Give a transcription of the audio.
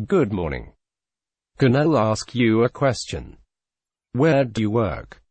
Good morning. Can I ask you a question? Where do you work?